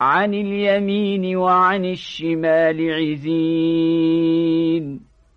عن اليمين وعن الشمال عزين.